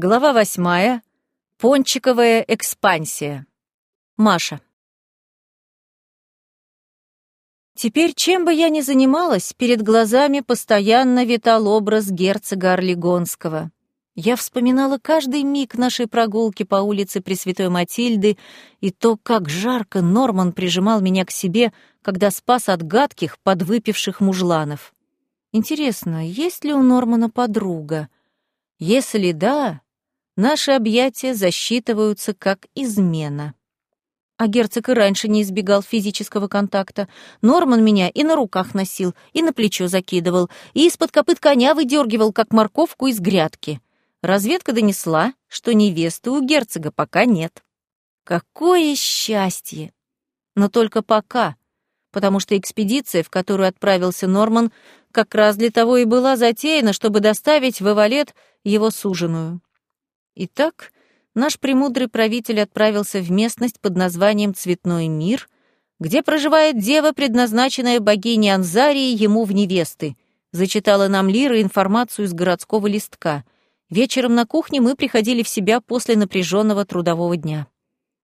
Глава восьмая. Пончиковая экспансия. Маша. Теперь, чем бы я ни занималась, перед глазами постоянно витал образ герцога Орлегонского. Я вспоминала каждый миг нашей прогулки по улице Пресвятой Матильды и то, как жарко Норман прижимал меня к себе, когда спас от гадких, подвыпивших мужланов. Интересно, есть ли у Нормана подруга? Если да, наши объятия засчитываются как измена. А герцог и раньше не избегал физического контакта. Норман меня и на руках носил, и на плечо закидывал, и из-под копыт коня выдергивал, как морковку из грядки. Разведка донесла, что невесты у герцога пока нет. Какое счастье! Но только пока, потому что экспедиция, в которую отправился Норман, как раз для того и была затеяна, чтобы доставить в Эвалет его суженую. Итак, наш премудрый правитель отправился в местность под названием Цветной мир, где проживает дева, предназначенная богиней Анзарии ему в невесты. Зачитала нам Лира информацию из городского листка. Вечером на кухне мы приходили в себя после напряженного трудового дня.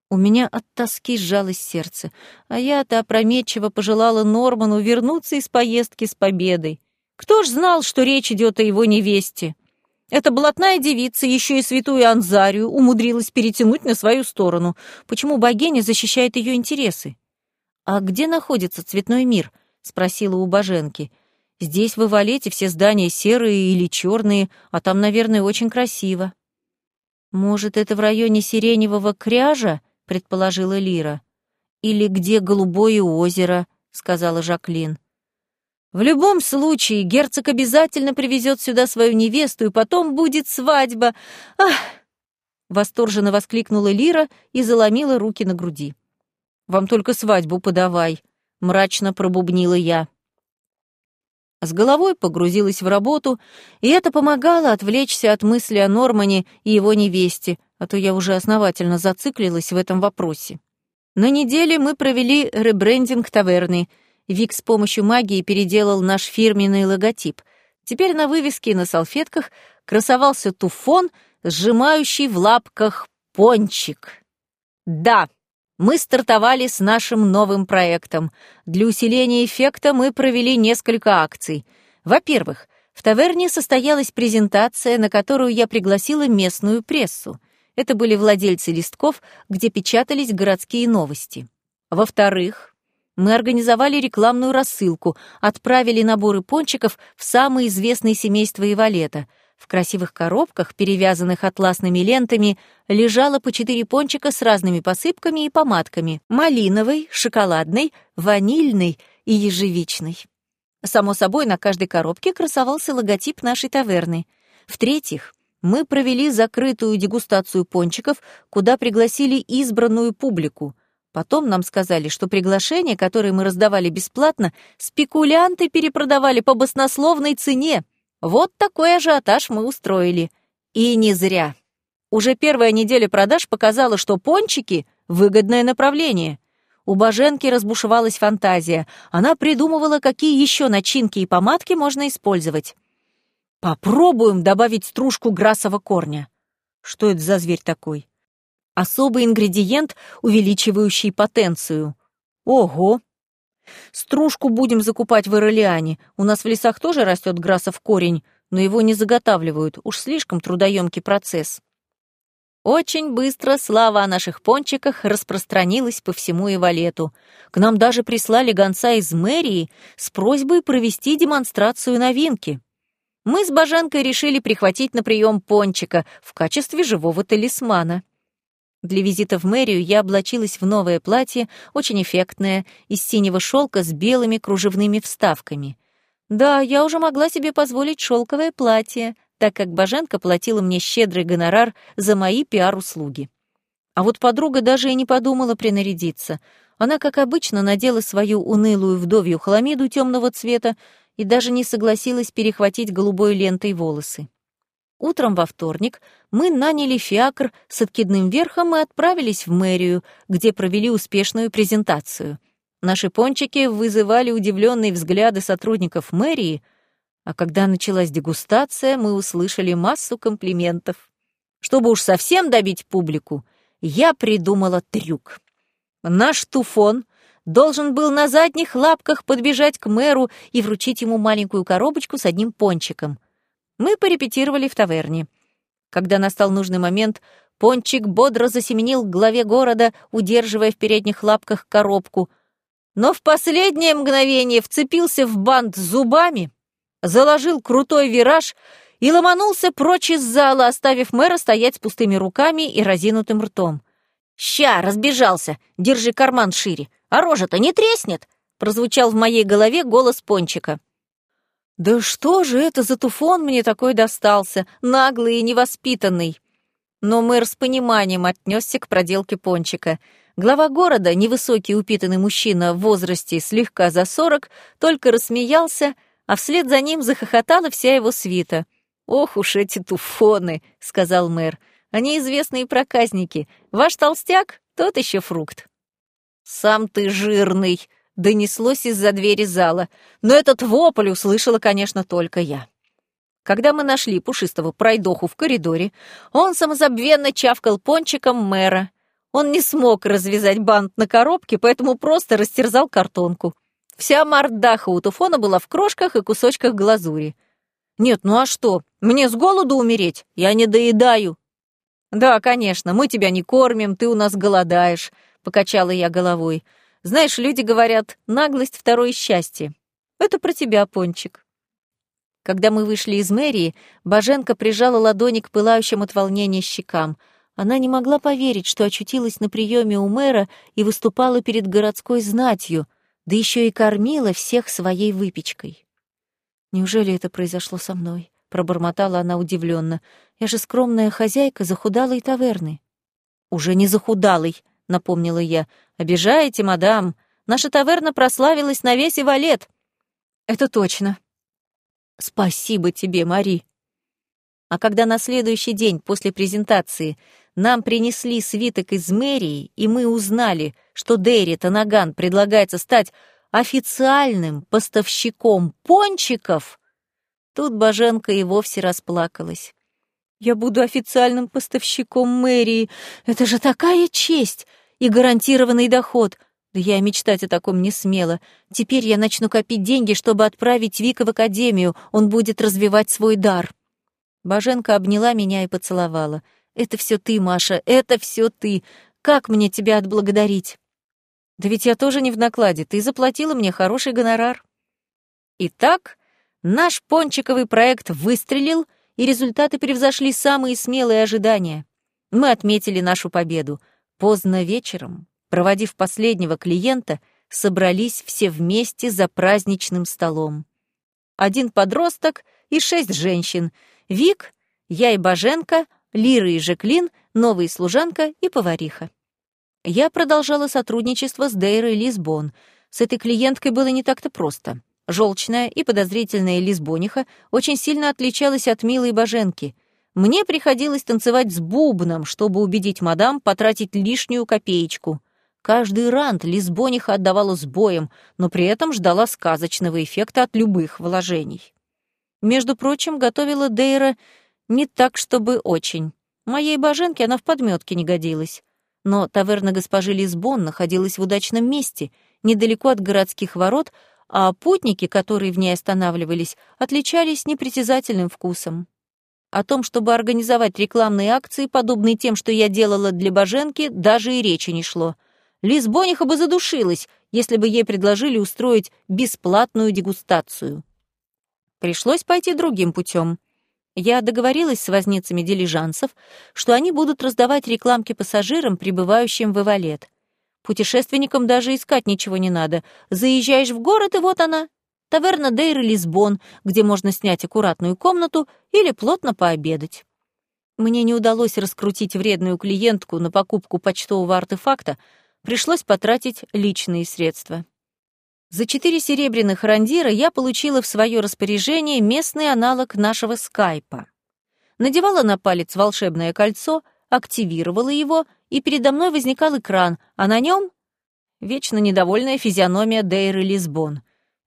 У меня от тоски сжалось сердце, а я-то опрометчиво пожелала Норману вернуться из поездки с победой. Кто ж знал, что речь идет о его невесте? Эта блатная девица еще и святую Анзарию умудрилась перетянуть на свою сторону. Почему богиня защищает ее интересы? «А где находится цветной мир?» — спросила у боженки. «Здесь, в Ивалете, все здания серые или черные, а там, наверное, очень красиво». «Может, это в районе Сиреневого кряжа?» — предположила Лира. «Или где Голубое озеро?» — сказала Жаклин. В любом случае, герцог обязательно привезет сюда свою невесту, и потом будет свадьба. Ах! Восторженно воскликнула Лира и заломила руки на груди. «Вам только свадьбу подавай», — мрачно пробубнила я. С головой погрузилась в работу, и это помогало отвлечься от мысли о Нормане и его невесте, а то я уже основательно зациклилась в этом вопросе. На неделе мы провели ребрендинг таверны — Вик с помощью магии переделал наш фирменный логотип. Теперь на вывеске и на салфетках красовался туфон, сжимающий в лапках пончик. Да, мы стартовали с нашим новым проектом. Для усиления эффекта мы провели несколько акций. Во-первых, в таверне состоялась презентация, на которую я пригласила местную прессу. Это были владельцы листков, где печатались городские новости. Во-вторых, мы организовали рекламную рассылку, отправили наборы пончиков в самые известные семейства Ивалета. В красивых коробках, перевязанных атласными лентами, лежало по четыре пончика с разными посыпками и помадками — малиновой, шоколадной, ванильной и ежевичной. Само собой, на каждой коробке красовался логотип нашей таверны. В-третьих, мы провели закрытую дегустацию пончиков, куда пригласили избранную публику — Потом нам сказали, что приглашения, которые мы раздавали бесплатно, спекулянты перепродавали по баснословной цене. Вот такой ажиотаж мы устроили. И не зря. Уже первая неделя продаж показала, что пончики — выгодное направление. У Боженки разбушевалась фантазия. Она придумывала, какие еще начинки и помадки можно использовать. Попробуем добавить стружку грасового корня. Что это за зверь такой? Особый ингредиент, увеличивающий потенцию. Ого! Стружку будем закупать в Иролиане. У нас в лесах тоже растет грасов корень, но его не заготавливают, уж слишком трудоемкий процесс. Очень быстро слава о наших пончиках распространилась по всему Ивалету. К нам даже прислали гонца из мэрии с просьбой провести демонстрацию новинки. Мы с Бажанкой решили прихватить на прием пончика в качестве живого талисмана. Для визита в мэрию я облачилась в новое платье, очень эффектное, из синего шелка с белыми кружевными вставками. Да, я уже могла себе позволить шелковое платье, так как Баженка платила мне щедрый гонорар за мои пиар-услуги. А вот подруга даже и не подумала принарядиться. Она, как обычно, надела свою унылую вдовью хламиду темного цвета и даже не согласилась перехватить голубой лентой волосы. Утром во вторник мы наняли фиакр с откидным верхом и отправились в мэрию, где провели успешную презентацию. Наши пончики вызывали удивленные взгляды сотрудников мэрии, а когда началась дегустация, мы услышали массу комплиментов. Чтобы уж совсем добить публику, я придумала трюк. Наш туфон должен был на задних лапках подбежать к мэру и вручить ему маленькую коробочку с одним пончиком. Мы порепетировали в таверне. Когда настал нужный момент, пончик бодро засеменил к главе города, удерживая в передних лапках коробку, но в последнее мгновение вцепился в бант зубами, заложил крутой вираж и ломанулся прочь из зала, оставив мэра стоять с пустыми руками и разинутым ртом. «Ща, разбежался! Держи карман шире! А рожа-то не треснет!» прозвучал в моей голове голос Пончика. «Да что же это за туфон мне такой достался, наглый и невоспитанный?» Но мэр с пониманием отнесся к проделке Пончика. Глава города, невысокий упитанный мужчина в возрасте слегка за сорок, только рассмеялся, а вслед за ним захохотала вся его свита. «Ох уж эти туфоны!» — сказал мэр. «Они известные проказники. Ваш толстяк — тот еще фрукт». «Сам ты жирный!» — донеслось из-за двери зала. Но этот вопль услышала, конечно, только я. Когда мы нашли пушистого пройдоху в коридоре, он самозабвенно чавкал пончиком мэра. Он не смог развязать бант на коробке, поэтому просто растерзал картонку. Вся мордаха у Туфона была в крошках и кусочках глазури. «Нет, ну а что? Мне с голоду умереть? Я не доедаю». «Да, конечно, мы тебя не кормим, ты у нас голодаешь», — покачала я головой. «Знаешь, люди говорят, наглость — второе счастье. Это про тебя, Пончик». Когда мы вышли из мэрии, Баженка прижала ладони к пылающим от волнения щекам. Она не могла поверить, что очутилась на приеме у мэра и выступала перед городской знатью, да еще и кормила всех своей выпечкой. Неужели это произошло со мной? Пробормотала она удивленно. Я же скромная хозяйка захудалой таверны. Уже не захудалой, напомнила я. Обижаете, мадам? Наша таверна прославилась на весь валет. Это точно. Спасибо тебе, Мари. А когда на следующий день после презентации нам принесли свиток из мэрии, и мы узнали, что Дэри Танаган предлагается стать официальным поставщиком пончиков, тут Боженка и вовсе расплакалась. «Я буду официальным поставщиком мэрии. Это же такая честь и гарантированный доход. Да я мечтать о таком не смела. Теперь я начну копить деньги, чтобы отправить Вика в академию. Он будет развивать свой дар». Боженка обняла меня и поцеловала. «Это все ты, Маша, это все ты. Как мне тебя отблагодарить?» Да ведь я тоже не в накладе, ты заплатила мне хороший гонорар. Итак, наш пончиковый проект выстрелил, и результаты превзошли самые смелые ожидания. Мы отметили нашу победу. Поздно вечером, проводив последнего клиента, собрались все вместе за праздничным столом. Один подросток и шесть женщин. Вик, я и Боженко, Лира и Жеклин, новая служанка и повариха. Я продолжала сотрудничество с Дейрой Лисбон. С этой клиенткой было не так-то просто. Желчная и подозрительная Лисбониха очень сильно отличалась от милой боженки. Мне приходилось танцевать с бубном, чтобы убедить мадам потратить лишнюю копеечку. Каждый рант Лисбониха отдавала с боем, но при этом ждала сказочного эффекта от любых вложений. Между прочим, готовила Дейра не так, чтобы очень. Моей боженке она в подметке не годилась. Но таверна госпожи Лисбон находилась в удачном месте, недалеко от городских ворот, а путники, которые в ней останавливались, отличались непритязательным вкусом. О том, чтобы организовать рекламные акции, подобные тем, что я делала для Боженки, даже и речи не шло. Лисбониха бы задушилась, если бы ей предложили устроить бесплатную дегустацию. Пришлось пойти другим путем. Я договорилась с возницами дилижансов, что они будут раздавать рекламки пассажирам, прибывающим в Эвалет. Путешественникам даже искать ничего не надо. Заезжаешь в город, и вот она. Таверна Дейр Лисбон, где можно снять аккуратную комнату или плотно пообедать. Мне не удалось раскрутить вредную клиентку на покупку почтового артефакта, пришлось потратить личные средства. За четыре серебряных рандира я получила в свое распоряжение местный аналог нашего скайпа. Надевала на палец волшебное кольцо, активировала его, и передо мной возникал экран, а на нем вечно недовольная физиономия Дейры Лисбон.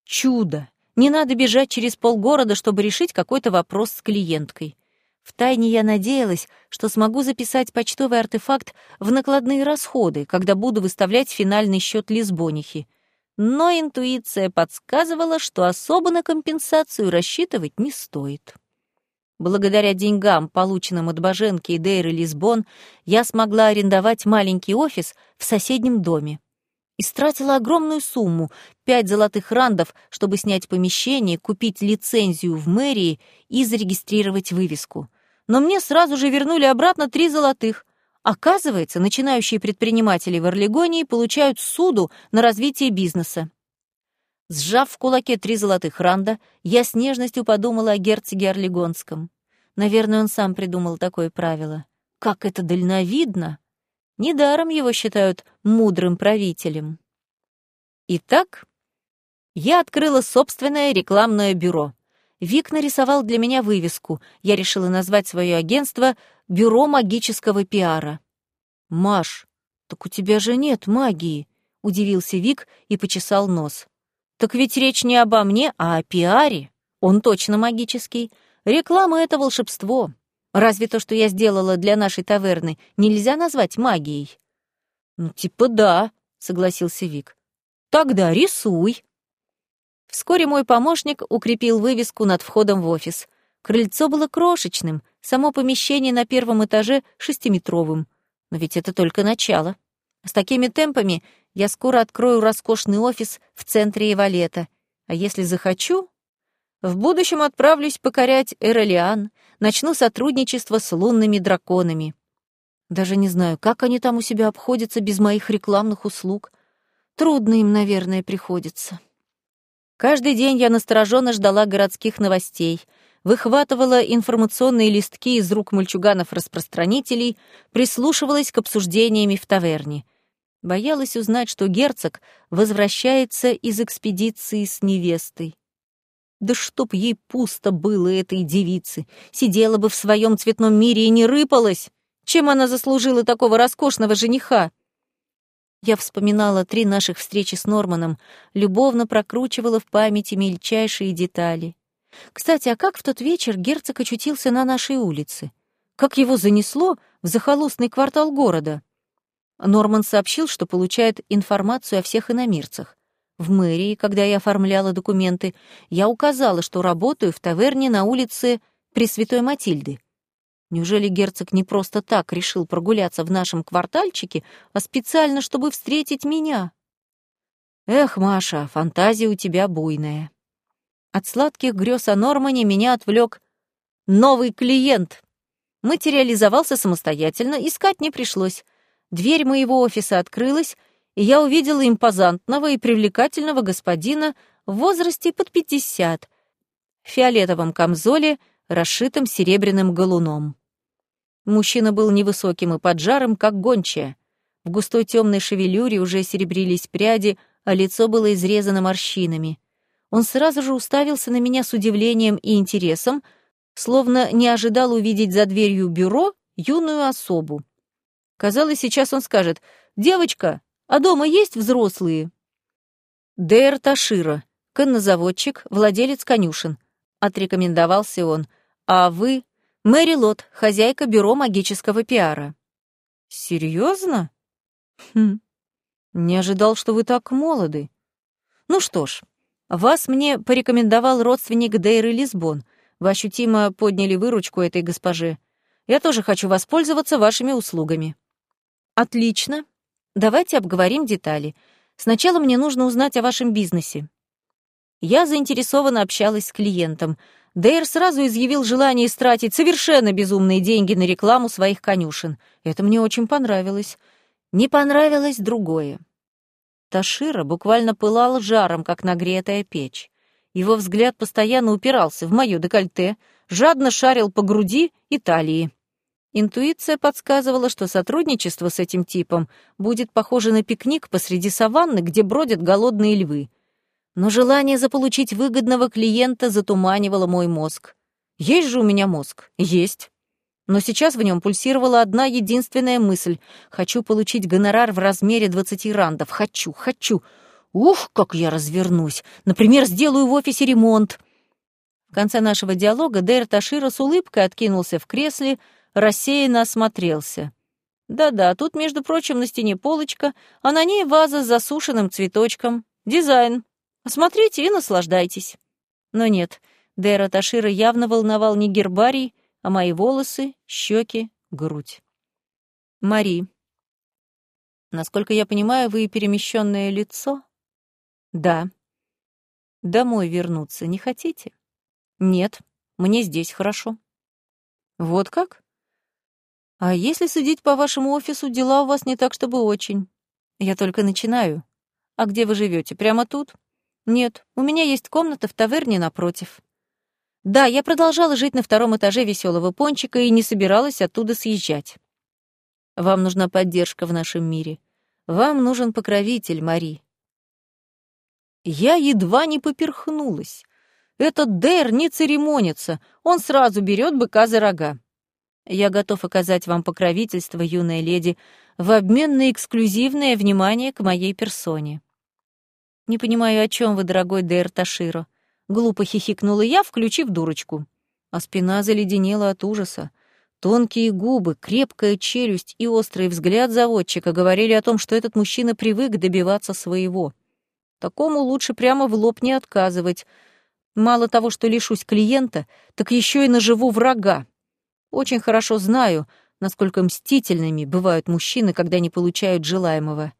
Чудо! Не надо бежать через полгорода, чтобы решить какой-то вопрос с клиенткой. Втайне я надеялась, что смогу записать почтовый артефакт в накладные расходы, когда буду выставлять финальный счет Лисбонихи. Но интуиция подсказывала, что особо на компенсацию рассчитывать не стоит. Благодаря деньгам, полученным от Боженки и Дейры Лисбон, я смогла арендовать маленький офис в соседнем доме. Истратила огромную сумму — пять золотых рандов, чтобы снять помещение, купить лицензию в мэрии и зарегистрировать вывеску. Но мне сразу же вернули обратно три золотых. Оказывается, начинающие предприниматели в Орлегонии получают суду на развитие бизнеса. Сжав в кулаке три золотых ранда, я с нежностью подумала о герцоге Орлегонском. Наверное, он сам придумал такое правило. Как это дальновидно! Недаром его считают мудрым правителем. Итак, я открыла собственное рекламное бюро. Вик нарисовал для меня вывеску. Я решила назвать свое агентство «Бюро магического пиара». «Маш, так у тебя же нет магии», — удивился Вик и почесал нос. Так ведь речь не обо мне, а о пиаре. Он точно магический. Реклама — это волшебство. Разве то, что я сделала для нашей таверны, нельзя назвать магией? Ну, типа да, согласился Вик. Тогда рисуй. Вскоре мой помощник укрепил вывеску над входом в офис. Крыльцо было крошечным, само помещение на первом этаже шестиметровым. Но ведь это только начало. С такими темпами я скоро открою роскошный офис в центре Ивалета. А если захочу, в будущем отправлюсь покорять Эролиан, начну сотрудничество с лунными драконами. Даже не знаю, как они там у себя обходятся без моих рекламных услуг. Трудно им, наверное, приходится. Каждый день я настороженно ждала городских новостей, выхватывала информационные листки из рук мальчуганов-распространителей, прислушивалась к обсуждениями в таверне — Боялась узнать, что герцог возвращается из экспедиции с невестой. Да чтоб ей пусто было этой девице, сидела бы в своем цветном мире и не рыпалась. Чем она заслужила такого роскошного жениха? Я вспоминала три наших встречи с Норманом, любовно прокручивала в памяти мельчайшие детали. Кстати, а как в тот вечер герцог очутился на нашей улице? Как его занесло в захолустный квартал города? Норман сообщил, что получает информацию о всех иномирцах. В мэрии, когда я оформляла документы, я указала, что работаю в таверне на улице Пресвятой Матильды. Неужели герцог не просто так решил прогуляться в нашем квартальчике, а специально, чтобы встретить меня? Эх, Маша, фантазия у тебя буйная. От сладких грез о Нормане меня отвлек новый клиент. Материализовался самостоятельно, искать не пришлось. Дверь моего офиса открылась, и я увидела импозантного и привлекательного господина в возрасте под пятьдесят, в фиолетовом камзоле, расшитом серебряным галуном. Мужчина был невысоким и поджарым, как гончая. В густой темной шевелюре уже серебрились пряди, а лицо было изрезано морщинами. Он сразу же уставился на меня с удивлением и интересом, словно не ожидал увидеть за дверью бюро юную особу. Казалось, сейчас он скажет «Девочка, а дома есть взрослые?» Дейр Ташира, коннозаводчик, владелец конюшен. Отрекомендовался он. А вы — Мэри Лот, хозяйка бюро магического пиара. Серьезно? Хм. Не ожидал, что вы так молоды. Ну что ж, вас мне порекомендовал родственник Дейры Лисбон. Вы ощутимо подняли выручку этой госпоже. Я тоже хочу воспользоваться вашими услугами. Отлично. Давайте обговорим детали. Сначала мне нужно узнать о вашем бизнесе. Я заинтересованно общалась с клиентом. Дейр сразу изъявил желание истратить совершенно безумные деньги на рекламу своих конюшен. Это мне очень понравилось. Не понравилось другое. Ташира буквально пылал жаром, как нагретая печь. Его взгляд постоянно упирался в моё декольте, жадно шарил по груди и талии. Интуиция подсказывала, что сотрудничество с этим типом будет похоже на пикник посреди саванны, где бродят голодные львы. Но желание заполучить выгодного клиента затуманивало мой мозг. Есть же у меня мозг? Есть. Но сейчас в нем пульсировала одна единственная мысль. Хочу получить гонорар в размере 20 рандов. Хочу, хочу. Ух, как я развернусь. Например, сделаю в офисе ремонт. В конце нашего диалога Дейр Ташира с улыбкой откинулся в кресле, рассеянно осмотрелся. Да-да, тут, между прочим, на стене полочка, а на ней ваза с засушенным цветочком. Дизайн. Осмотрите и наслаждайтесь. Но нет, Дейра Ташира явно волновал не гербарий, а мои волосы, щеки, грудь. Мари. Насколько я понимаю, вы перемещенное лицо? Да. Домой вернуться не хотите? Нет, мне здесь хорошо. Вот как? А если судить по вашему офису, дела у вас не так, чтобы очень. Я только начинаю. А где вы живете? Прямо тут? Нет, у меня есть комната в таверне напротив. Да, я продолжала жить на втором этаже веселого пончика и не собиралась оттуда съезжать. Вам нужна поддержка в нашем мире. Вам нужен покровитель, Мари. Я едва не поперхнулась. Этот Дэр не церемонится, он сразу берет быка за рога. Я готов оказать вам покровительство, юная леди, в обмен на эксклюзивное внимание к моей персоне. Не понимаю, о чем вы, дорогой Дэр Таширо. Глупо хихикнула я, включив дурочку. А спина заледенела от ужаса. Тонкие губы, крепкая челюсть и острый взгляд заводчика говорили о том, что этот мужчина привык добиваться своего. Такому лучше прямо в лоб не отказывать. Мало того, что лишусь клиента, так еще и наживу врага. Очень хорошо знаю, насколько мстительными бывают мужчины, когда не получают желаемого.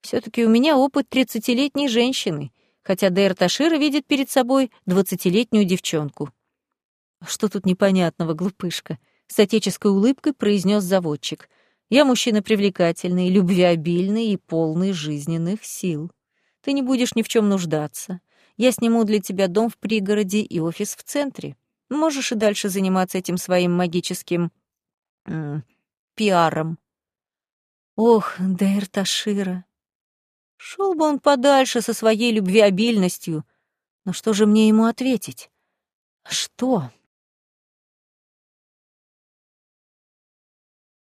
все таки у меня опыт тридцатилетней женщины, хотя Дейр Ташира видит перед собой двадцатилетнюю девчонку. «Что тут непонятного, глупышка?» — с отеческой улыбкой произнес заводчик. «Я мужчина привлекательный, любвеобильный и полный жизненных сил. Ты не будешь ни в чем нуждаться. Я сниму для тебя дом в пригороде и офис в центре. Можешь и дальше заниматься этим своим магическим... М пиаром. Ох, Дейр Ташира. Шел бы он подальше со своей любвеобильностью. Но что же мне ему ответить? Что?